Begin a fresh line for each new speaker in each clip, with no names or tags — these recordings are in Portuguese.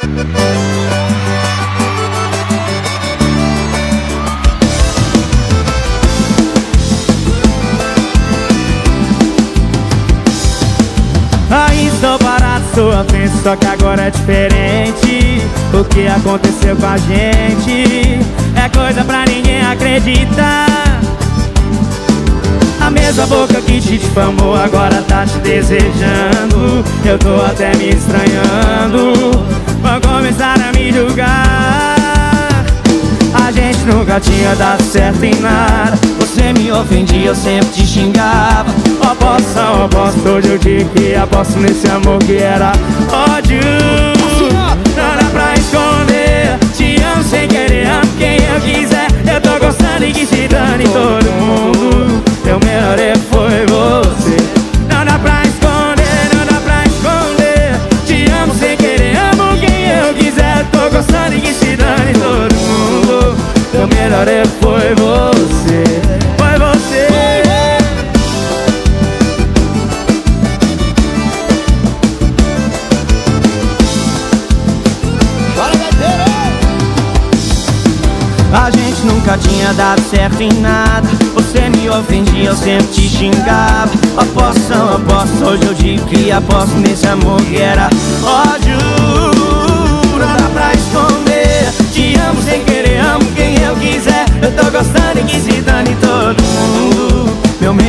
Estou parado, sua só que agora é diferente. O que aconteceu com a gente É coisa pra ninguém acreditar. A mesma boca que te difamou agora tá te desejando. Eu tô até me estranhando começar a me julgar. A gente nunca tinha dado certo em nada. Você me ofendia, eu sempre te xingava. Aposto, aposto, hoje eu digo que aposto nesse amor que era ódio Melhor erro foi você Foi você. A gente nunca tinha dado certo em nada. Você me ofendia, eu sempre te xingava. Aposto, aposto, hoje eu digo que aposto nesse amor que era ódio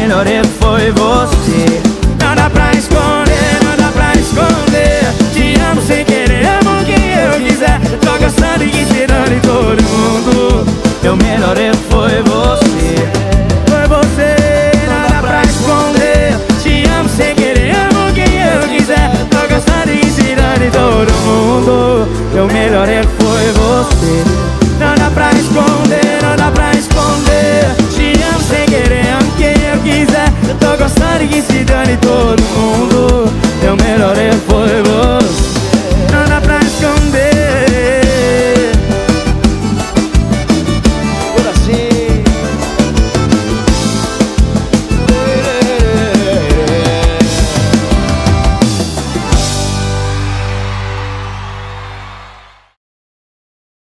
Melhor erro foi você. Dá pra esconder, dá pra esconder. Te amo sem querer, amo quem eu quiser. Eu tô gostando e que se dane todo mundo. Meu melhor erro foi você. Foi você, nada pra esconder. Te amo sem querer, amo quem eu quiser. Tô gostando e que se dane todo mundo. Meu melhor erro foi você vale todo mundo